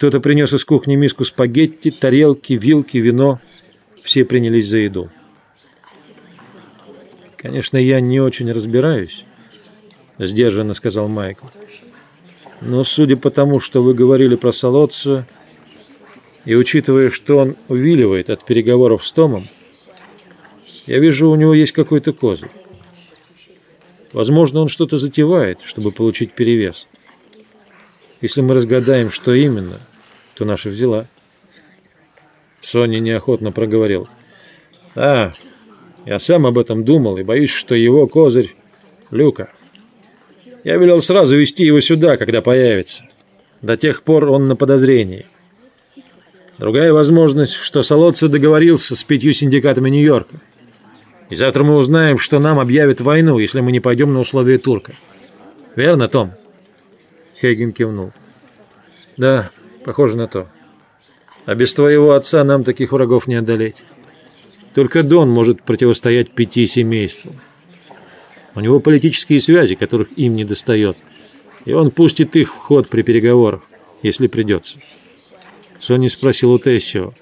Кто-то принес из кухни миску спагетти, тарелки, вилки, вино. Все принялись за еду. «Конечно, я не очень разбираюсь», — сдержанно сказал Майкл. «Но судя по тому, что вы говорили про Солодца, и учитывая, что он увиливает от переговоров с Томом, я вижу, у него есть какой-то козырь. Возможно, он что-то затевает, чтобы получить перевес. Если мы разгадаем, что именно, то наша взяла». Соня неохотно проговорил. «А, я сам об этом думал и боюсь, что его козырь — Люка. Я велел сразу вести его сюда, когда появится. До тех пор он на подозрении. Другая возможность, что Солодце договорился с пятью синдикатами Нью-Йорка. И завтра мы узнаем, что нам объявят войну, если мы не пойдем на условия турка. Верно, Том?» Хейген кивнул. «Да, похоже на то. А без твоего отца нам таких врагов не одолеть». Только Дон может противостоять пяти семействам. У него политические связи, которых им не достает. И он пустит их в ход при переговорах, если придется. Сони спросил у Тессио,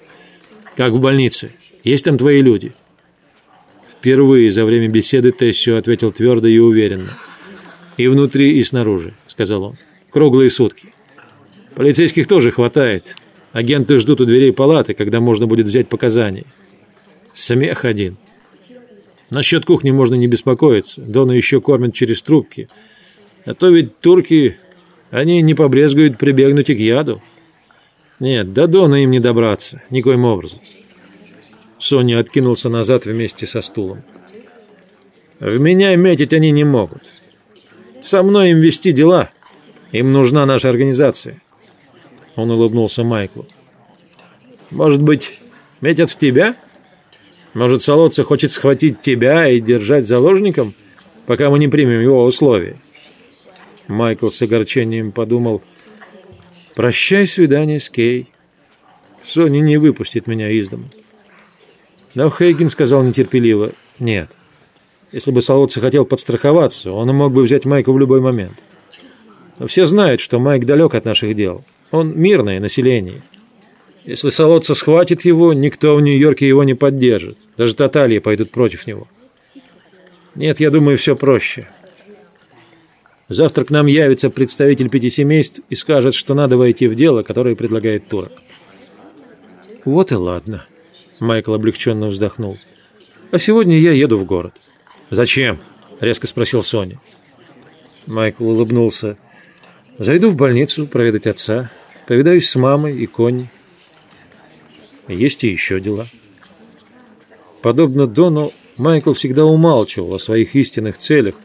«Как в больнице? Есть там твои люди?» Впервые за время беседы Тессио ответил твердо и уверенно. «И внутри, и снаружи», — сказал он. «Круглые сутки. Полицейских тоже хватает. Агенты ждут у дверей палаты, когда можно будет взять показания. Смех один. Насчет кухни можно не беспокоиться. Дона еще кормят через трубки. А то ведь турки, они не побрезгуют прибегнуть и к яду. Нет, до Дона им не добраться, никоим образом. Соня откинулся назад вместе со стулом. В меня метить они не могут. Со мной им вести дела. Им нужна наша организация. Он улыбнулся Майклу. Может быть, метят в тебя? — может, Солодца хочет схватить тебя и держать заложником, пока мы не примем его условия?» Майкл с огорчением подумал, «Прощай свидание с Кей. Соня не выпустит меня из дома». Но Хейген сказал нетерпеливо, «Нет. Если бы Солодца хотел подстраховаться, он мог бы взять Майка в любой момент. Все знают, что Майк далек от наших дел. Он мирное население». Если Солодца схватит его, никто в Нью-Йорке его не поддержит. Даже Татальи пойдут против него. Нет, я думаю, все проще. Завтра к нам явится представитель пяти семейств и скажет, что надо войти в дело, которое предлагает турок. Вот и ладно. Майкл облегченно вздохнул. А сегодня я еду в город. Зачем? Резко спросил Соня. Майкл улыбнулся. Зайду в больницу проведать отца. Повидаюсь с мамой и Конни. Есть и еще дела. Подобно Дону, Майкл всегда умалчивал о своих истинных целях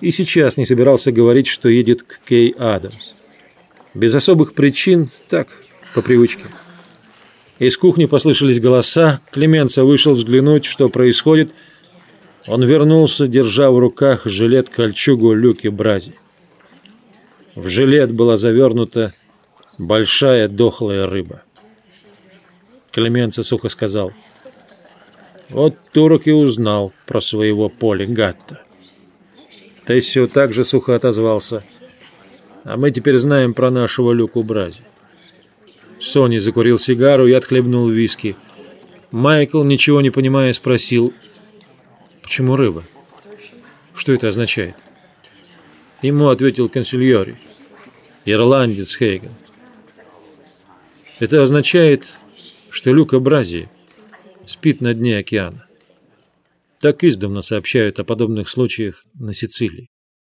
и сейчас не собирался говорить, что едет к Кей Адамс. Без особых причин, так, по привычке. Из кухни послышались голоса, Клеменца вышел взглянуть, что происходит. Он вернулся, держа в руках жилет-кольчугу Люки Брази. В жилет была завернута большая дохлая рыба. Клеменца сухо сказал. Вот турок и узнал про своего поля Гатта. Тессио также сухо отозвался. А мы теперь знаем про нашего Люку Брази. Сони закурил сигару и отхлебнул виски. Майкл, ничего не понимая, спросил, почему рыба? Что это означает? Ему ответил консильори, ирландец Хейген. Это означает, что Люка Брази спит на дне океана. Так издавна сообщают о подобных случаях на Сицилии.